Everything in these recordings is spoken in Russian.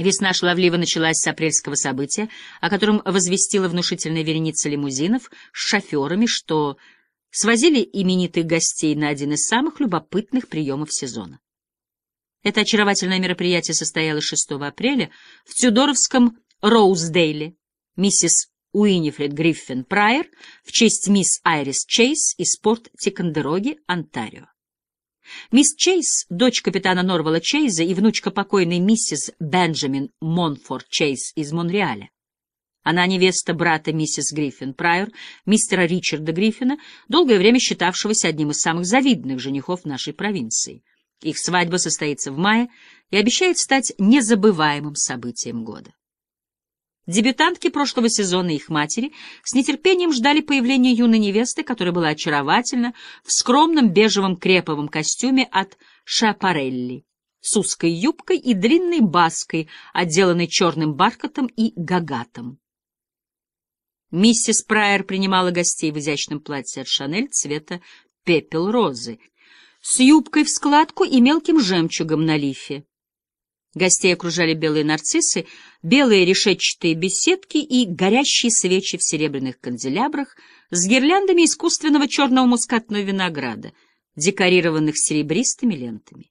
Весна шаловливо началась с апрельского события, о котором возвестила внушительная вереница лимузинов с шоферами, что свозили именитых гостей на один из самых любопытных приемов сезона. Это очаровательное мероприятие состоялось 6 апреля в Тюдоровском Роуздейле. Миссис Уинифред Гриффин Прайер в честь мисс Айрис Чейз из порт Тикондероги, Онтарио. Мисс Чейз, дочь капитана Норвала Чейза и внучка покойной миссис Бенджамин Монфорд Чейз из Монреаля. Она невеста брата миссис Гриффин Прайер, мистера Ричарда Гриффина, долгое время считавшегося одним из самых завидных женихов нашей провинции. Их свадьба состоится в мае и обещает стать незабываемым событием года. Дебютантки прошлого сезона и их матери с нетерпением ждали появления юной невесты, которая была очаровательна в скромном бежевом креповом костюме от Шапарелли, с узкой юбкой и длинной баской, отделанной черным бархатом и гагатом. Миссис Прайер принимала гостей в изящном платье от Шанель цвета пепел розы, с юбкой в складку и мелким жемчугом на лифе. Гостей окружали белые нарциссы, белые решетчатые беседки и горящие свечи в серебряных канделябрах с гирляндами искусственного черного мускатного винограда, декорированных серебристыми лентами.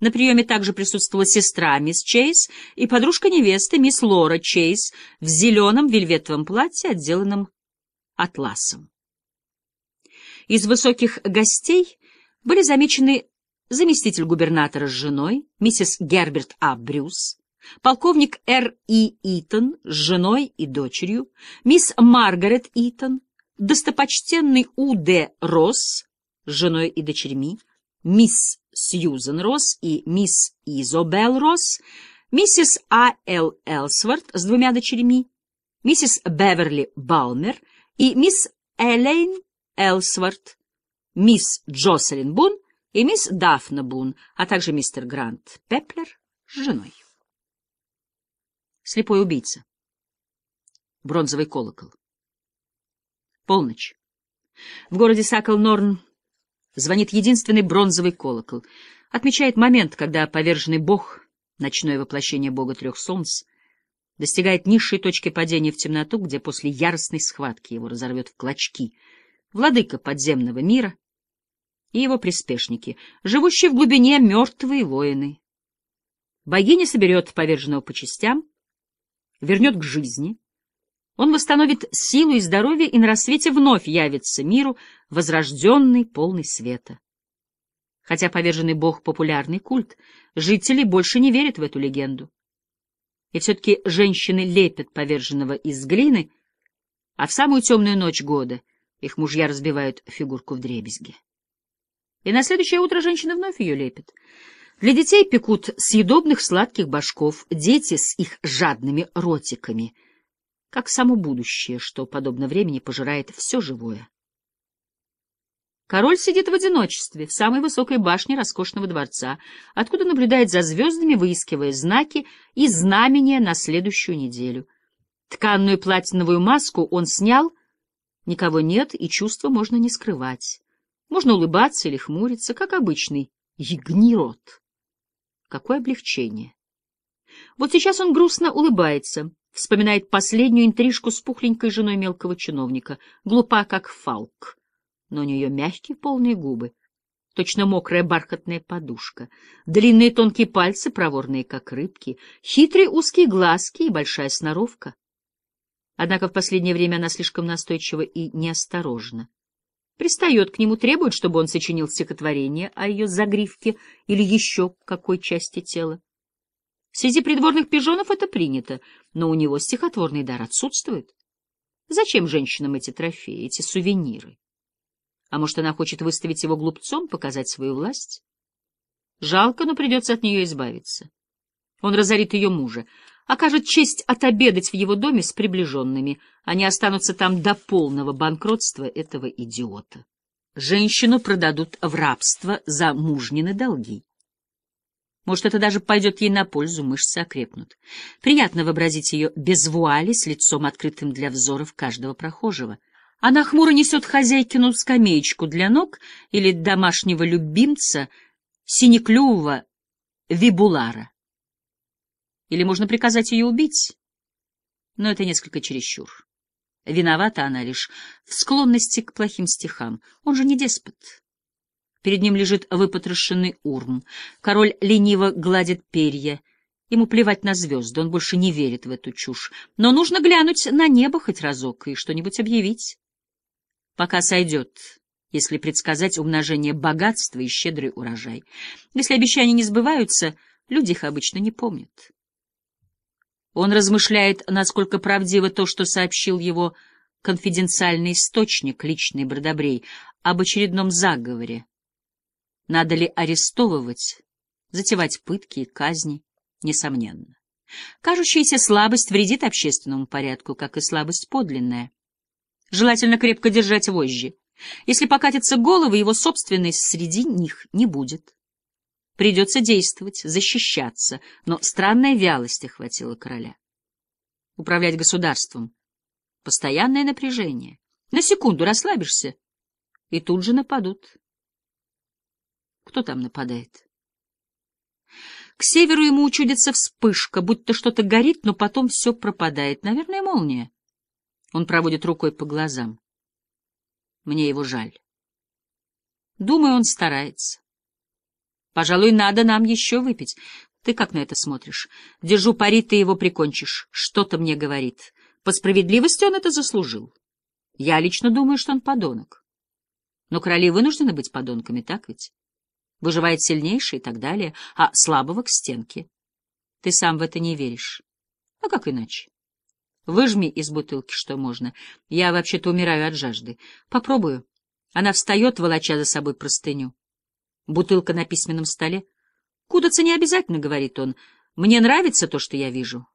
На приеме также присутствовала сестра мисс Чейз и подружка невесты мисс Лора Чейз в зеленом вельветовом платье, отделанном атласом. Из высоких гостей были замечены заместитель губернатора с женой, миссис Герберт А. Брюс, полковник Р. И. Итон с женой и дочерью, мисс Маргарет Итон, достопочтенный У. Д. Росс с женой и дочерьми, мисс Сьюзен Росс и мисс Изобел Росс, миссис А. Л. Элсворт с двумя дочерьми, миссис Беверли Балмер и мисс Элейн Элсворт, мисс Джоселин Бун и мисс Дафна Бун, а также мистер Грант Пеплер с женой. Слепой убийца. Бронзовый колокол. Полночь. В городе Сакл-Норн звонит единственный бронзовый колокол. Отмечает момент, когда поверженный бог, ночное воплощение бога трех солнц, достигает низшей точки падения в темноту, где после яростной схватки его разорвет в клочки владыка подземного мира — и его приспешники, живущие в глубине мертвые воины. Богиня соберет поверженного по частям, вернет к жизни. Он восстановит силу и здоровье, и на рассвете вновь явится миру, возрожденный, полный света. Хотя поверженный бог — популярный культ, жители больше не верят в эту легенду. И все-таки женщины лепят поверженного из глины, а в самую темную ночь года их мужья разбивают фигурку в дребезге. И на следующее утро женщина вновь ее лепит. Для детей пекут съедобных сладких башков, дети с их жадными ротиками, как само будущее, что, подобно времени, пожирает все живое. Король сидит в одиночестве в самой высокой башне роскошного дворца, откуда наблюдает за звездами, выискивая знаки и знамения на следующую неделю. Тканную платиновую маску он снял, никого нет, и чувства можно не скрывать. Можно улыбаться или хмуриться, как обычный ягнирот. Какое облегчение! Вот сейчас он грустно улыбается, вспоминает последнюю интрижку с пухленькой женой мелкого чиновника, глупа, как фалк, но у нее мягкие полные губы, точно мокрая бархатная подушка, длинные тонкие пальцы, проворные, как рыбки, хитрые узкие глазки и большая сноровка. Однако в последнее время она слишком настойчива и неосторожна пристает к нему, требует, чтобы он сочинил стихотворение о ее загривке или еще какой части тела. Среди придворных пижонов это принято, но у него стихотворный дар отсутствует. Зачем женщинам эти трофеи, эти сувениры? А может, она хочет выставить его глупцом, показать свою власть? Жалко, но придется от нее избавиться. Он разорит ее мужа, окажет честь отобедать в его доме с приближенными. Они останутся там до полного банкротства этого идиота. Женщину продадут в рабство за мужнины долги. Может, это даже пойдет ей на пользу, мышцы окрепнут. Приятно вообразить ее без вуали, с лицом открытым для взоров каждого прохожего. Она хмуро несет хозяйкину скамеечку для ног или домашнего любимца, синеклювого вибулара. Или можно приказать ее убить. Но это несколько чересчур. Виновата она лишь в склонности к плохим стихам. Он же не деспот. Перед ним лежит выпотрошенный урм. Король лениво гладит перья. Ему плевать на звезды, он больше не верит в эту чушь. Но нужно глянуть на небо хоть разок и что-нибудь объявить. Пока сойдет, если предсказать умножение богатства и щедрый урожай. Если обещания не сбываются, люди их обычно не помнят. Он размышляет, насколько правдиво то, что сообщил его конфиденциальный источник, личный Бродобрей, об очередном заговоре. Надо ли арестовывать, затевать пытки и казни? Несомненно. Кажущаяся слабость вредит общественному порядку, как и слабость подлинная. Желательно крепко держать вожжи. Если покатятся головы, его собственной среди них не будет. Придется действовать, защищаться, но странная вялость охватила короля. Управлять государством — постоянное напряжение. На секунду расслабишься, и тут же нападут. Кто там нападает? К северу ему учудится вспышка, будто что-то горит, но потом все пропадает. Наверное, молния. Он проводит рукой по глазам. Мне его жаль. Думаю, он старается. Пожалуй, надо нам еще выпить. Ты как на это смотришь? Держу пари, ты его прикончишь. Что-то мне говорит. По справедливости он это заслужил. Я лично думаю, что он подонок. Но короли вынуждены быть подонками, так ведь? Выживает сильнейший и так далее, а слабого к стенке. Ты сам в это не веришь. А как иначе? Выжми из бутылки, что можно. Я вообще-то умираю от жажды. Попробую. Она встает, волоча за собой простыню. Бутылка на письменном столе. Кудаться не обязательно, — говорит он. Мне нравится то, что я вижу.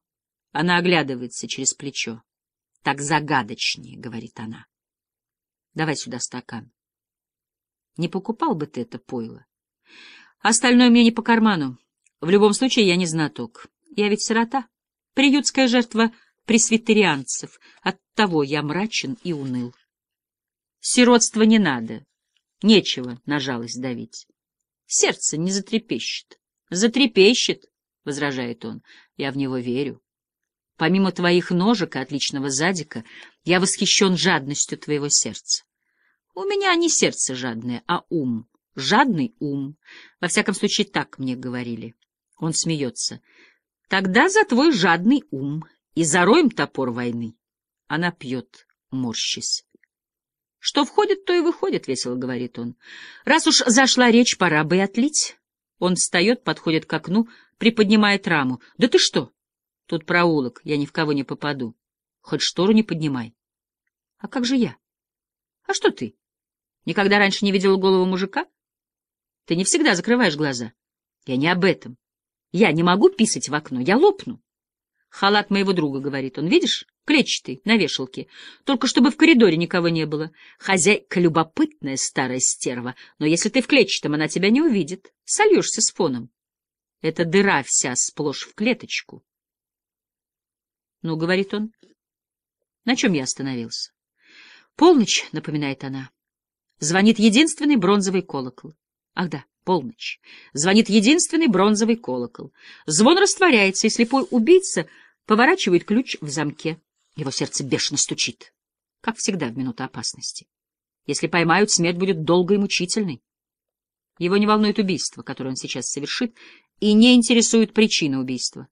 Она оглядывается через плечо. Так загадочнее, — говорит она. Давай сюда стакан. Не покупал бы ты это пойло. Остальное мне не по карману. В любом случае, я не знаток. Я ведь сирота. Приютская жертва пресвитерианцев. Оттого я мрачен и уныл. Сиротство не надо. Нечего на жалость давить. Сердце не затрепещет. Затрепещет, — возражает он. Я в него верю. Помимо твоих ножек и отличного задика, я восхищен жадностью твоего сердца. У меня не сердце жадное, а ум. Жадный ум. Во всяком случае, так мне говорили. Он смеется. Тогда за твой жадный ум и зароем топор войны. Она пьет, морщись. Что входит, то и выходит, — весело говорит он. Раз уж зашла речь, пора бы и отлить. Он встает, подходит к окну, приподнимает раму. Да ты что? Тут проулок, я ни в кого не попаду. Хоть штору не поднимай. А как же я? А что ты? Никогда раньше не видел голову мужика? Ты не всегда закрываешь глаза. Я не об этом. Я не могу писать в окно, я лопну. Халат моего друга, — говорит он, — видишь? Клетчатый, на вешалке. Только чтобы в коридоре никого не было. Хозяйка любопытная старая стерва, но если ты в клетчатом, она тебя не увидит. Сольешься с фоном. Эта дыра вся сплошь в клеточку. Ну, — говорит он, — на чем я остановился? Полночь, — напоминает она. Звонит единственный бронзовый колокол. Ах да, полночь. Звонит единственный бронзовый колокол. Звон растворяется, и слепой убийца поворачивает ключ в замке. Его сердце бешено стучит, как всегда в минуту опасности. Если поймают, смерть будет долгой и мучительной. Его не волнует убийство, которое он сейчас совершит, и не интересует причина убийства.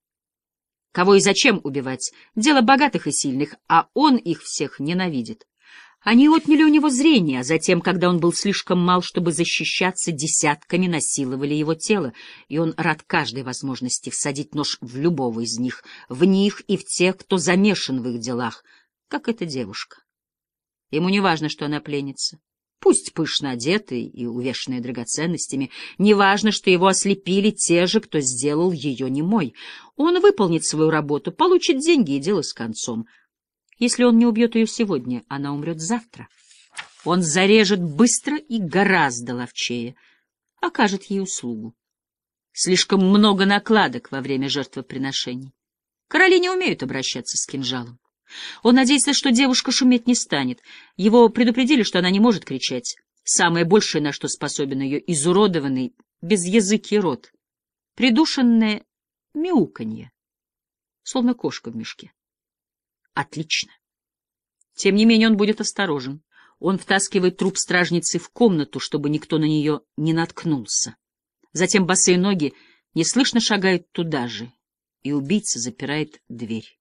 Кого и зачем убивать — дело богатых и сильных, а он их всех ненавидит. Они отняли у него зрение, а затем, когда он был слишком мал, чтобы защищаться, десятками насиловали его тело, и он рад каждой возможности всадить нож в любого из них, в них и в тех, кто замешан в их делах, как эта девушка. Ему не важно, что она пленница. Пусть пышно одетый и увешанная драгоценностями, неважно, что его ослепили те же, кто сделал ее немой. Он выполнит свою работу, получит деньги и дело с концом — если он не убьет ее сегодня, она умрет завтра. Он зарежет быстро и гораздо ловчее, окажет ей услугу. Слишком много накладок во время жертвоприношений. Короли не умеют обращаться с кинжалом. Он надеется, что девушка шуметь не станет. Его предупредили, что она не может кричать. Самое большее, на что способен ее изуродованный, безязыкий рот. Придушенное мяуканье. словно кошка в мешке. Отлично. Тем не менее он будет осторожен. Он втаскивает труп стражницы в комнату, чтобы никто на нее не наткнулся. Затем босые ноги неслышно шагают туда же, и убийца запирает дверь.